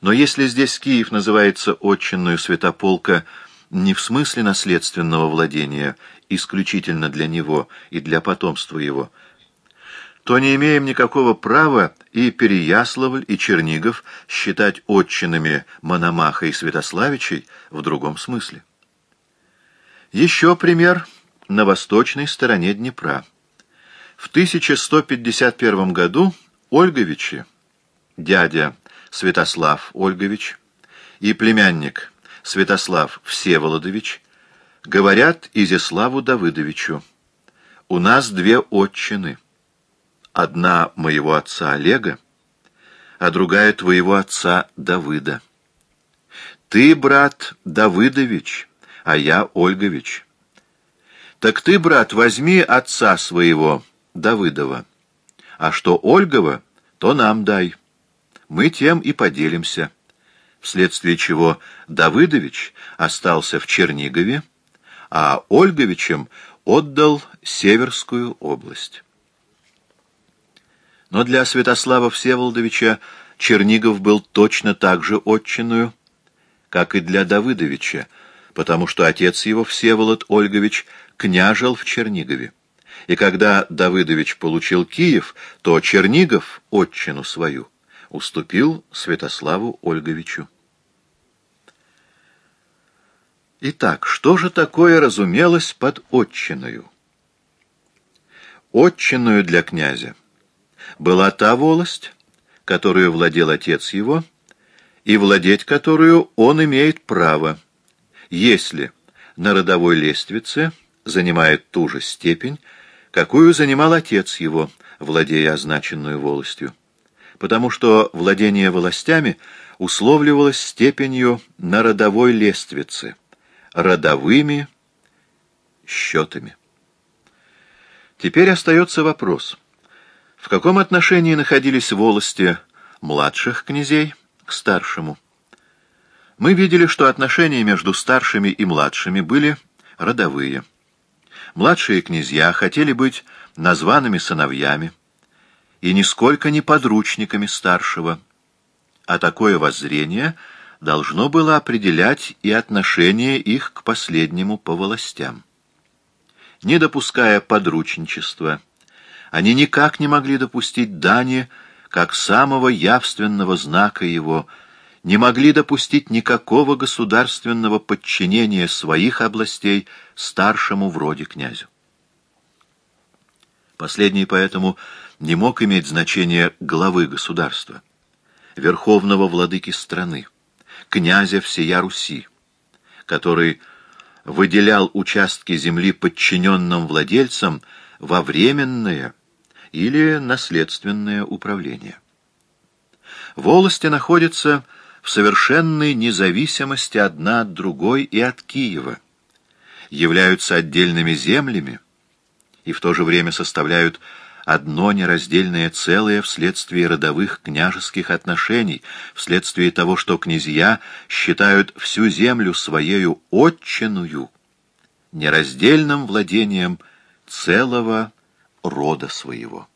Но если здесь Киев называется отчинную святополка не в смысле наследственного владения, исключительно для него и для потомства его, то не имеем никакого права и Переяславль, и Чернигов считать отчинами Мономаха и Святославичей в другом смысле. Еще пример на восточной стороне Днепра. В 1151 году Ольговичи, дядя Святослав Ольгович и племянник Святослав Всеволодович, говорят Изяславу Давыдовичу, «У нас две отчины, одна моего отца Олега, а другая твоего отца Давыда. Ты, брат Давыдович, а я Ольгович. Так ты, брат, возьми отца своего, Давыдова, а что Ольгова, то нам дай» мы тем и поделимся, вследствие чего Давыдович остался в Чернигове, а Ольговичем отдал Северскую область. Но для Святослава Всеволодовича Чернигов был точно так же отчинную, как и для Давыдовича, потому что отец его, Всеволод Ольгович, княжил в Чернигове. И когда Давыдович получил Киев, то Чернигов — отчину свою уступил Святославу Ольговичу. Итак, что же такое разумелось под отчиною? Отчиною для князя была та волость, которую владел отец его, и владеть которую он имеет право, если на родовой лествице занимает ту же степень, какую занимал отец его, владея означенную волостью потому что владение властями условливалось степенью на родовой лествице, родовыми счетами. Теперь остается вопрос, в каком отношении находились волости младших князей к старшему? Мы видели, что отношения между старшими и младшими были родовые. Младшие князья хотели быть названными сыновьями, и нисколько не подручниками старшего, а такое воззрение должно было определять и отношение их к последнему по властям. Не допуская подручничества, они никак не могли допустить дани как самого явственного знака его, не могли допустить никакого государственного подчинения своих областей старшему вроде князю. Последний поэтому не мог иметь значения главы государства, верховного владыки страны, князя всея Руси, который выделял участки земли подчиненным владельцам во временное или наследственное управление. Волости находятся в совершенной независимости одна от другой и от Киева, являются отдельными землями и в то же время составляют одно нераздельное целое вследствие родовых княжеских отношений, вследствие того, что князья считают всю землю своею отчиную, нераздельным владением целого рода своего.